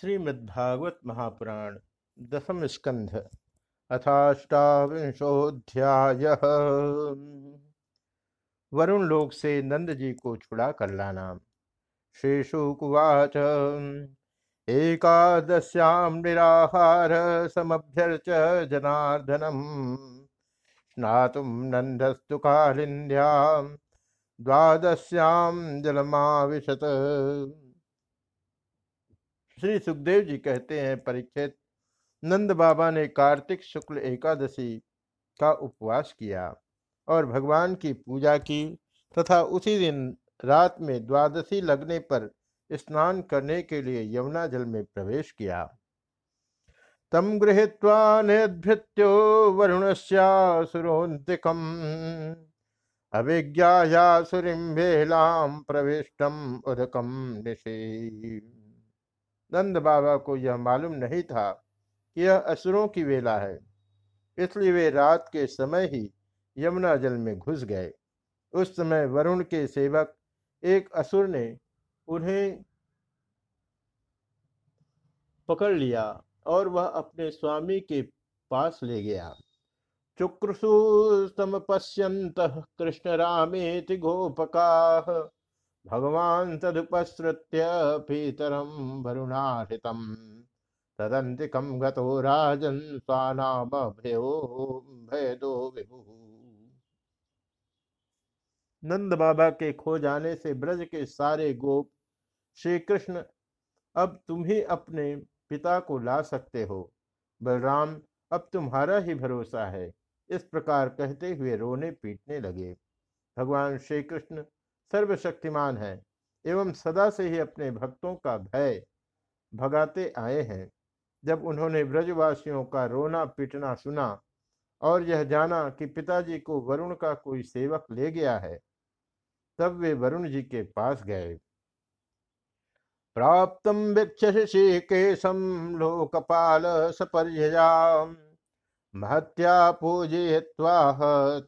श्रीमद्भागवत महापुराण दसम स्कंध अथाष्टाविंशोध्याय वरुण लोक से नंद जी को छुड़ा कर लाना। शेषुकुवाच एकादश्याम निराहार समभ्यर्च जनार्दनम। स्नातुम नंदस्तु कालिंद्याम द्वादश्याम जलमाविशत। श्री सुखदेव जी कहते हैं परीक्षित नंद बाबा ने कार्तिक शुक्ल एकादशी का उपवास किया और भगवान की पूजा की तथा उसी दिन रात में द्वादशी लगने पर स्नान करने के लिए यमुना जल में प्रवेश किया। तम गृहीत्वा निर्भृत्यो वरुणस्यासुरोन्तिकम अभिज्ञाया सुरीम प्रविष्टम उदकम निषे नंद बाबा को यह मालूम नहीं था कि यह असुरों की वेला है। इसलिए वे रात के समय ही यमुना जल में घुस गए। उस समय वरुण के सेवक एक असुर ने उन्हें पकड़ लिया और वह अपने स्वामी के पास ले गया। चुक्रसु सम पश्यंत कृष्ण रामेति गोपका भगवान तदुपसृत्य पीतरम वरुणाहितम तदंतिकम गतो राजन स्वानाम भयो भयदो विभु। नंद बाबा के खो जाने से ब्रज के सारे गोप श्री कृष्ण अब तुम ही अपने पिता को ला सकते हो। बलराम, अब तुम्हारा ही भरोसा है। इस प्रकार कहते हुए रोने पीटने लगे। भगवान श्री कृष्ण सर्वशक्तिमान है, एवं सदा से ही अपने भक्तों का भय भगाते आए हैं। जब उन्होंने ब्रजवासियों का रोना पीटना सुना और यह जाना कि पिताजी को वरुण का कोई सेवक ले गया है, तब वे वरुण जी के पास गए। प्राप्त वीक्षिकेशम लोकपाल सपर्या महत्या पूजय्वा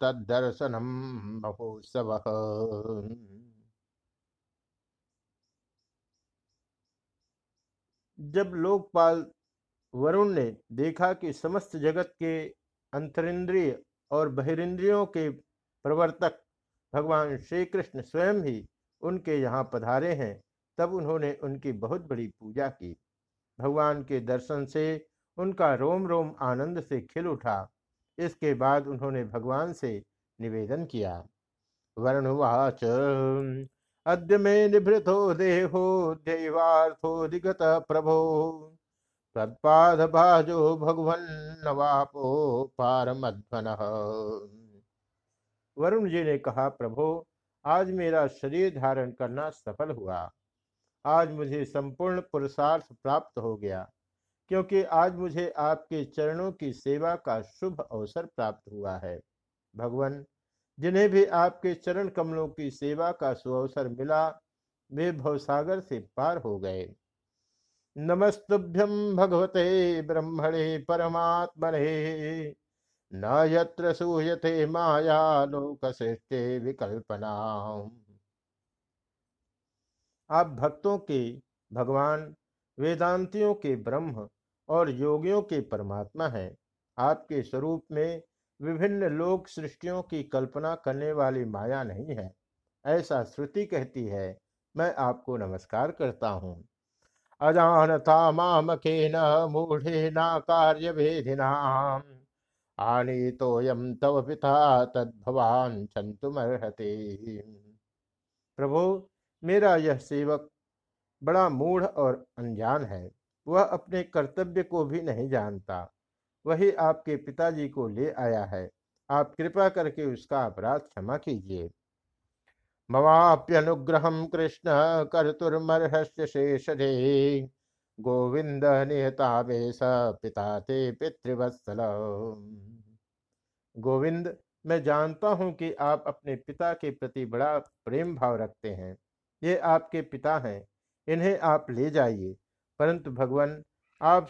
तदर्शनम महोत्सव। जब लोकपाल वरुण ने देखा कि समस्त जगत के अंतरिंद्रिय और बहिरिंद्रियों के प्रवर्तक भगवान श्री कृष्ण स्वयं ही उनके यहाँ पधारे हैं, तब उन्होंने उनकी बहुत बड़ी पूजा की। भगवान के दर्शन से उनका रोम रोम आनंद से खिल उठा। इसके बाद उन्होंने भगवान से निवेदन किया, वर्णवाच, अद्य मे निभृतो देहो दिगत प्रभो। तत्पाद भाजो भगवन नवापो पारमध्वन। वरुण जी ने कहा, प्रभो, आज मेरा शरीर धारण करना सफल हुआ। आज मुझे संपूर्ण पुरुषार्थ प्राप्त हो गया। क्योंकि आज मुझे आपके चरणों की सेवा का शुभ अवसर प्राप्त हुआ है। भगवान, जिन्हें भी आपके चरण कमलों की सेवा का सुअवसर मिला, वे भवसागर से पार हो गए। नमस्तुभ्यम भगवते ब्रह्मणे परमात्मने न यत्र सूयते माया लोक सृष्टि विकल्पना आप भक्तों के, भगवान, वेदांतियों के ब्रह्म और योगियों के परमात्मा हैं। आपके स्वरूप में विभिन्न लोक सृष्टियों की कल्पना करने वाली माया नहीं है। ऐसा श्रुति कहती है। मैं आपको नमस्कार करता हूँ। अजानता मामके न मूढ़े न कार्य आनी तो यम तव पिता तद्भवान छंतुमर्हते प्रभु, मेरा यह सेवक बड़ा मूढ़ और अनजान है। वह अपने कर्तव्य को भी नहीं जानता। वही आपके पिताजी को ले आया है। आप कृपा करके उसका अपराध क्षमा कीजिए। मवाप्यनुग्रह कृष्ण कर्तुर्मर्हस्य गोविंद निहतावेश पिता ते पितृवत्सल। गोविंद मैं जानता हूँ कि आप अपने पिता के प्रति बड़ा प्रेम भाव रखते हैं। ये आपके पिता हैं। इन्हें आप ले जाइए। परंतु भगवान, आप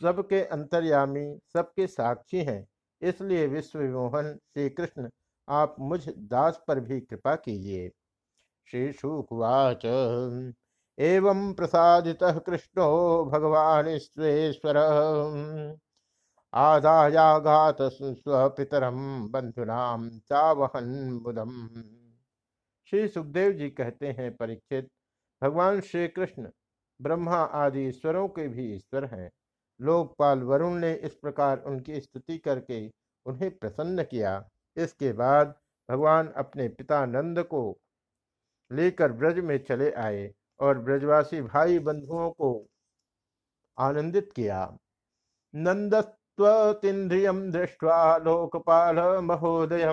सबके अंतर्यामी, सबके साक्षी हैं। इसलिए विश्व विमोहन श्री कृष्ण आप मुझ दास पर भी कृपा कीजिए। श्री शुकवाच एवं प्रसादितः कृष्णो भगवान स्वेश्वर आदायाघात स्वपितरम बंधुनाम चावहन बुधम। श्री सुखदेव जी कहते हैं, परीक्षित, भगवान श्री कृष्ण ब्रह्मा आदि ईश्वरों के भी ईश्वर हैं। लोकपाल वरुण ने इस प्रकार उनकी स्तुति करके उन्हें प्रसन्न किया। इसके बाद भगवान अपने पिता नंद को लेकर ब्रज में चले आए और ब्रजवासी भाई बंधुओं को आनंदित किया। नंदस्त्विंद्रियम दृष्ट्वा लोकपाल महोदय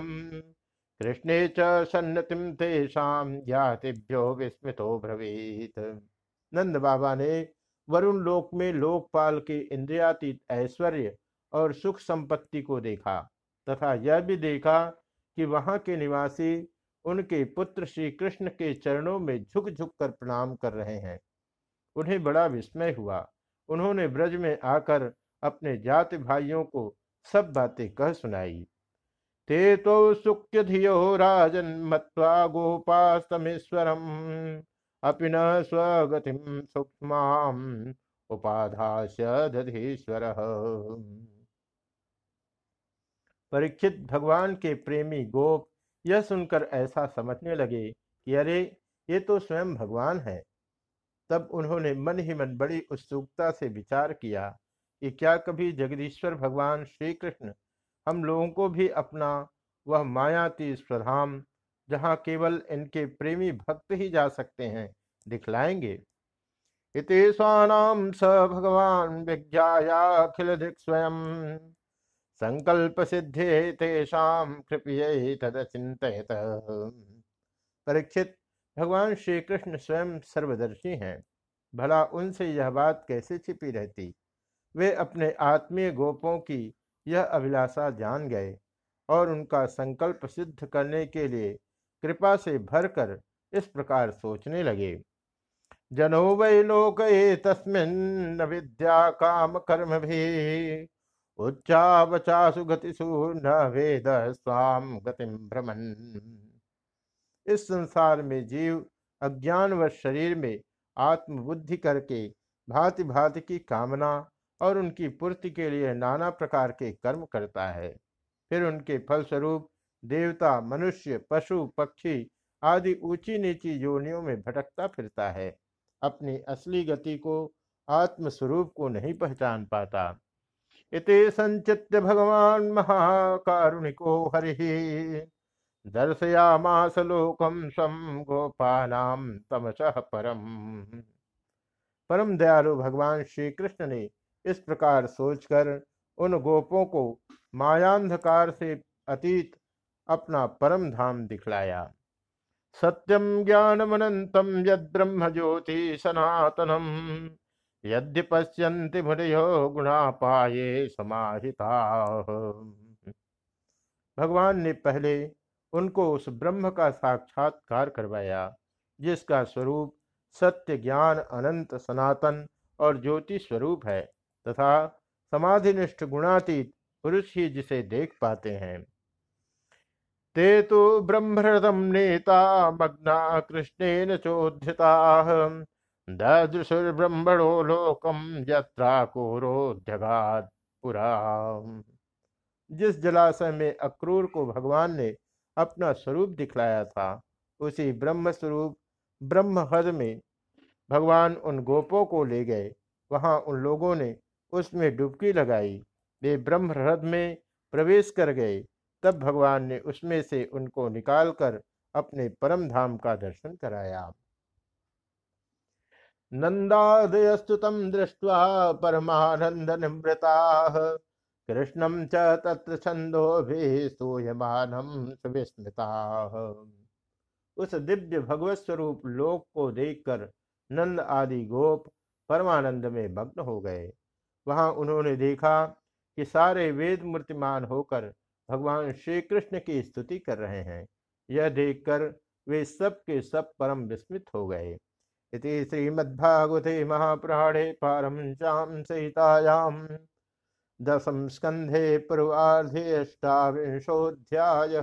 कृष्णे च सन्नतिम तेषाम ज्ञातिभ्यो विस्मितो ब्रवीत। नंद बाबा ने वरुण लोक में लोकपाल के इंद्रियातीत ऐश्वर्य और सुख संपत्ति को देखा तथा यह भी देखा कि वहाँ के निवासी उनके पुत्र श्री कृष्ण के चरणों में झुक झुक कर प्रणाम कर रहे हैं। उन्हें बड़ा विस्मय हुआ। उन्होंने ब्रज में आकर अपने जाति भाइयों को सब बातें कह सुनाई। ते तो सुख्य धियो राजन मत्वा गोपास्तमेश्वरम। अपि न स्वगतिम सूक्ष्म उपाधास्य दधीश्वर। परीक्षित भगवान के प्रेमी गोप यह सुनकर ऐसा समझने लगे कि अरे, ये तो स्वयं भगवान है। तब उन्होंने मन ही मन बड़ी उत्सुकता से विचार किया कि क्या कभी जगदीश्वर भगवान श्री कृष्ण हम लोगों को भी अपना वह मायाती स्वधाम जहाँ केवल इनके प्रेमी भक्त ही जा सकते हैं, दिखलाएँगे। इति स भगवान विज्ञायाखिल स्वयं। संकल्प सिद्धे तेषाम कृपये तद चिंतित परीक्षित, भगवान श्री कृष्ण स्वयं सर्वदर्शी हैं। भला उनसे यह बात कैसे छिपी रहती? वे अपने आत्मीय गोपों की यह अभिलाषा जान गए और उनका संकल्प सिद्ध करने के लिए कृपा से भरकर इस प्रकार सोचने लगे। जनो वै लोक तस्मिन् विद्या काम कर्म भी। उच्चावचासु गतिसु न वेद स्वाम गतिम भ्रमन। इस संसार में जीव अज्ञान व शरीर में आत्मबुद्धि करके भांति भांति की कामना और उनकी पूर्ति के लिए नाना प्रकार के कर्म करता है। फिर उनके फलस्वरूप देवता, मनुष्य, पशु, पक्षी आदि ऊँची नीची योनियों में भटकता फिरता है। अपनी असली गति को, आत्मस्वरूप को नहीं पहचान पाता। इति संचित्य भगवान महाकारुणिको हरि। दर्शयामास लोकम स्वम गोपानाम तमसह परम। परम दयालु भगवान श्री कृष्ण ने इस प्रकार सोचकर उन गोपों को मायांधकार से अतीत अपना परम धाम दिखलाया। सत्यम ज्ञानमनंतम यद ब्रह्म ज्योति सनातनम यद्य पश्यन्ति मुनयो गुणा पाए समाहिता। भगवान ने पहले उनको उस ब्रह्म का साक्षात्कार करवाया, जिसका स्वरूप सत्य ज्ञान, अनंत सनातन और ज्योति स्वरूप है, तथा समाधिनिष्ठ गुणातीत पुरुष ही जिसे देख पाते हैं। ते तो ब्रह्मरथम नेता मग्ना कृष्णेन चोध्यता ददृशुर्ब्रह्मणो लोकम यत्राकोरोध्यगात पुरा। जिस जलाशय में अक्रूर को भगवान ने अपना स्वरूप दिखलाया था, उसी ब्रह्म स्वरूप ब्रह्म हद में भगवान उन गोपों को ले गए। वहाँ उन लोगों ने उसमें डुबकी लगाई। वे ब्रह्म हृद में प्रवेश कर गए। तब भगवान ने उसमें से उनको निकालकर अपने परम धाम का दर्शन कराया। नंदादयस्तुतम दृष्ट्वा परमानंद निमृता कृष्णम च तत्र छंदो भी सूयमानम सुविस्मृता। उस दिव्य भगवत स्वरूप लोक को देखकर नंद आदि गोप परमानंद में मग्न हो गए। वहाँ उन्होंने देखा कि सारे वेद मूर्तिमान होकर भगवान श्री कृष्ण की स्तुति कर रहे हैं। यह देखकर वे सब के सब परम विस्मित हो गए। इति श्रीमद्भागवते महापुराणे पारमश्याम सहितायाम दशम स्कंधे पूर्वाधे अष्टाविंशोध्याय